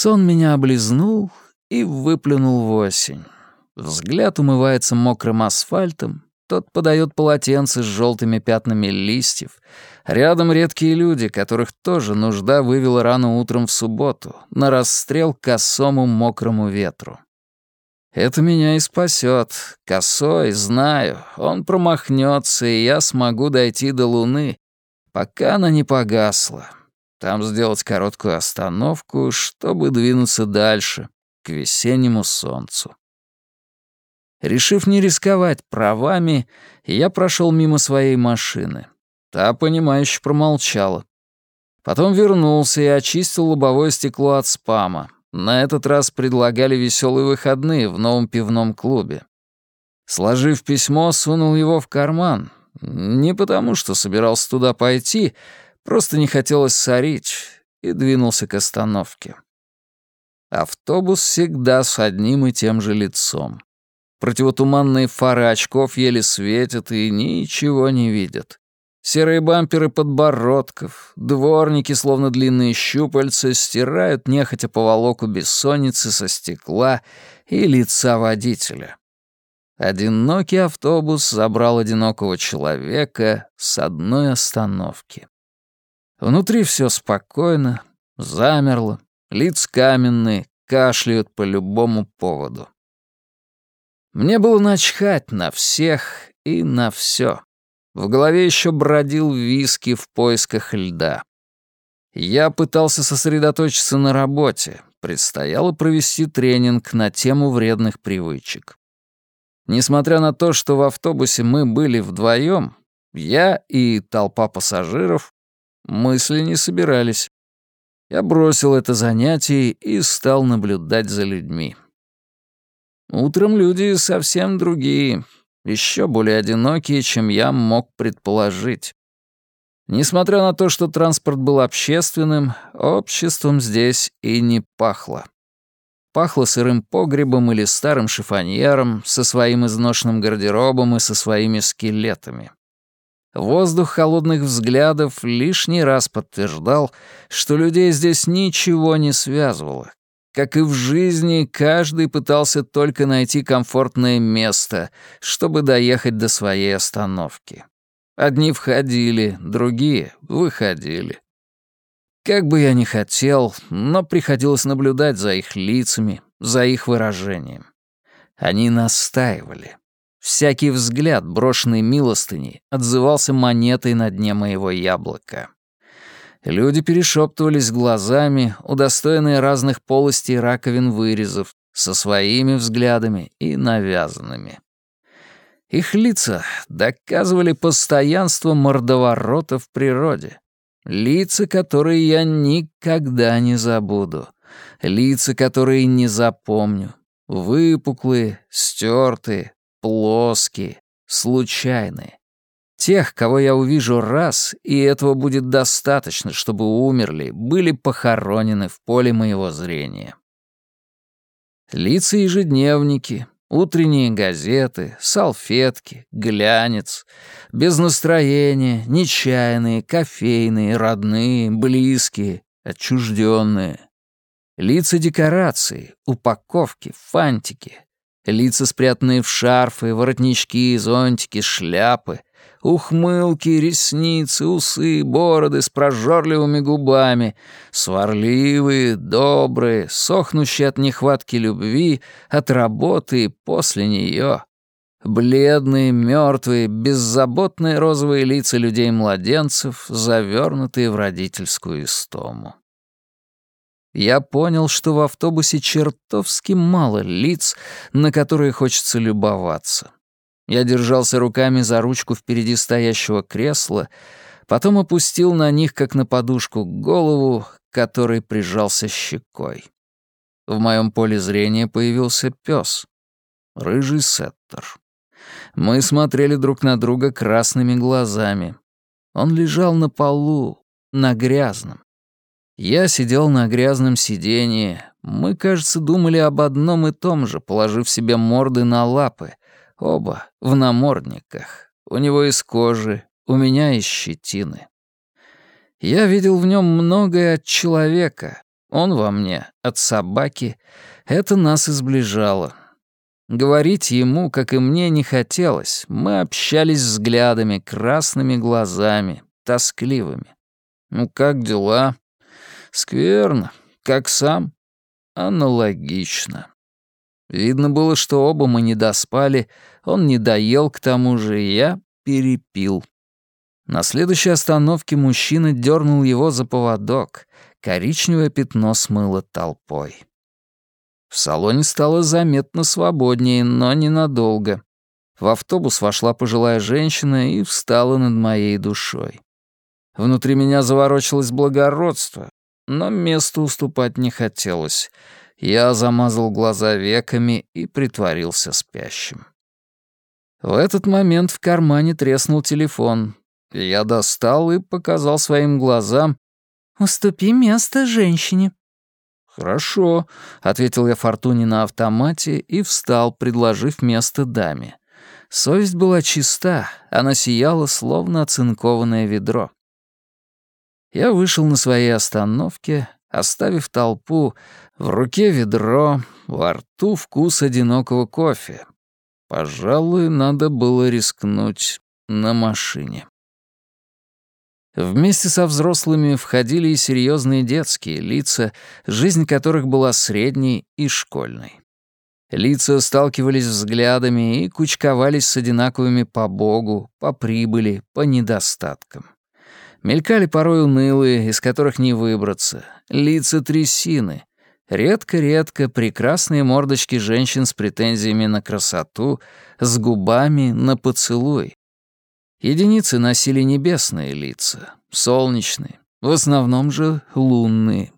Сон меня облизнул и выплюнул в осень. Взгляд умывается мокрым асфальтом, тот подает полотенце с желтыми пятнами листьев. Рядом редкие люди, которых тоже нужда вывела рано утром в субботу, на расстрел косому мокрому ветру. Это меня и спасет. Косой, знаю, он промахнется, и я смогу дойти до Луны, пока она не погасла. Там сделать короткую остановку, чтобы двинуться дальше, к весеннему солнцу. Решив не рисковать правами, я прошел мимо своей машины. Та, понимающе промолчала. Потом вернулся и очистил лобовое стекло от спама. На этот раз предлагали веселые выходные в новом пивном клубе. Сложив письмо, сунул его в карман. Не потому, что собирался туда пойти, просто не хотелось сорить, и двинулся к остановке. Автобус всегда с одним и тем же лицом. Противотуманные фары очков еле светят и ничего не видят. Серые бамперы подбородков, дворники, словно длинные щупальца, стирают нехотя поволоку бессонницы со стекла и лица водителя. Одинокий автобус забрал одинокого человека с одной остановки. Внутри все спокойно, замерло, лиц каменные, кашляют по любому поводу. Мне было начхать на всех и на все. В голове еще бродил виски в поисках льда. Я пытался сосредоточиться на работе. Предстояло провести тренинг на тему вредных привычек. Несмотря на то, что в автобусе мы были вдвоем, я и толпа пассажиров, мысли не собирались. Я бросил это занятие и стал наблюдать за людьми. Утром люди совсем другие, еще более одинокие, чем я мог предположить. Несмотря на то, что транспорт был общественным, обществом здесь и не пахло. Пахло сырым погребом или старым шифоньером со своим изношенным гардеробом и со своими скелетами. Воздух холодных взглядов лишний раз подтверждал, что людей здесь ничего не связывало, как и в жизни, каждый пытался только найти комфортное место, чтобы доехать до своей остановки. Одни входили, другие выходили. Как бы я ни хотел, но приходилось наблюдать за их лицами, за их выражением. Они настаивали. Всякий взгляд, брошенный милостыней, отзывался монетой на дне моего яблока. Люди перешептывались глазами, удостоенные разных полостей раковин вырезов, со своими взглядами и навязанными. Их лица доказывали постоянство мордоворота в природе. Лица, которые я никогда не забуду. Лица, которые не запомню. Выпуклые, стертые, плоские, случайные. Тех, кого я увижу раз, и этого будет достаточно, чтобы умерли, были похоронены в поле моего зрения. Лица ежедневники, утренние газеты, салфетки, глянец, без настроения, нечаянные, кофейные, родные, близкие, отчужденные. Лица декорации, упаковки, фантики, лица, спрятанные в шарфы, воротнички, зонтики, шляпы, ухмылки, ресницы, усы, бороды с прожорливыми губами, сварливые, добрые, сохнущие от нехватки любви, от работы и после нее. Бледные, мертвые, беззаботные розовые лица людей-младенцев, завернутые в родительскую истому. Я понял, что в автобусе чертовски мало лиц, на которые хочется любоваться. Я держался руками за ручку впереди стоящего кресла, потом опустил на них, как на подушку, голову, к которой прижался щекой. В моем поле зрения появился пес, рыжий сеттер. Мы смотрели друг на друга красными глазами. Он лежал на полу, на грязном. Я сидел на грязном сиденье. Мы, кажется, думали об одном и том же, положив себе морды на лапы — Оба в намордниках. У него из кожи, у меня из щетины. Я видел в нем многое от человека, он во мне от собаки, это нас изближало. Говорить ему, как и мне, не хотелось. Мы общались взглядами, красными глазами, тоскливыми. «Ну как дела?» «Скверно. Как сам?» «Аналогично». Видно было, что оба мы не доспали, он не доел к тому же, я перепил. На следующей остановке мужчина дернул его за поводок. Коричневое пятно смыло толпой. В салоне стало заметно свободнее, но ненадолго. В автобус вошла пожилая женщина и встала над моей душой. Внутри меня заворочилось благородство, но место уступать не хотелось. Я замазал глаза веками и притворился спящим. В этот момент в кармане треснул телефон. Я достал и показал своим глазам. «Уступи место женщине». «Хорошо», — ответил я Фортуне на автомате и встал, предложив место даме. Совесть была чиста, она сияла, словно оцинкованное ведро. Я вышел на своей остановке, оставив толпу, в руке ведро, во рту вкус одинокого кофе. Пожалуй, надо было рискнуть на машине. Вместе со взрослыми входили и серьезные детские лица, жизнь которых была средней и школьной. Лица сталкивались взглядами и кучковались с одинаковыми по богу, по прибыли, по недостаткам. Мелькали порой унылые, из которых не выбраться, лица трясины. Редко-редко прекрасные мордочки женщин с претензиями на красоту, с губами на поцелуй. Единицы носили небесные лица, солнечные, в основном же лунные.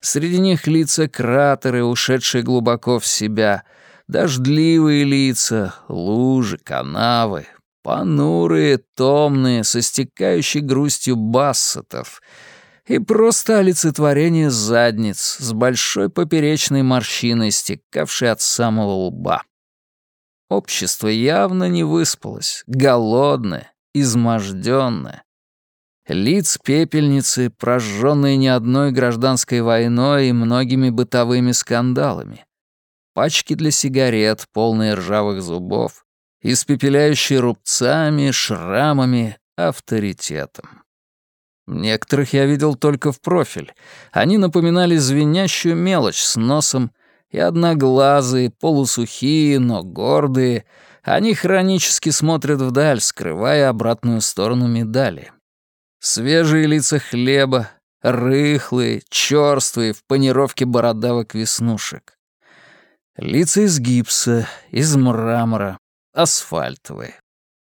Среди них лица кратеры, ушедшие глубоко в себя, дождливые лица, лужи, канавы, понурые, томные, со стекающей грустью бассетов и просто олицетворение задниц с большой поперечной морщиной, стекавшей от самого лба. Общество явно не выспалось, голодное, изможденное. Лиц пепельницы, прожженные не одной гражданской войной и многими бытовыми скандалами. Пачки для сигарет, полные ржавых зубов, испепеляющие рубцами, шрамами, авторитетом. Некоторых я видел только в профиль. Они напоминали звенящую мелочь с носом, и одноглазые, полусухие, но гордые. Они хронически смотрят вдаль, скрывая обратную сторону медали. Свежие лица хлеба, рыхлые, чёрствые, в панировке бородавок веснушек. Лица из гипса, из мрамора, асфальтовые.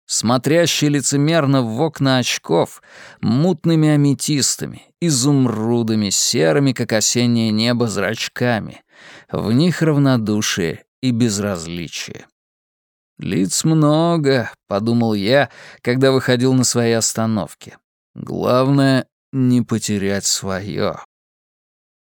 Смотрящие лицемерно в окна очков, мутными аметистами, изумрудами, серыми, как осеннее небо, зрачками. В них равнодушие и безразличие. «Лиц много», — подумал я, когда выходил на своей остановке. «Главное — не потерять свое».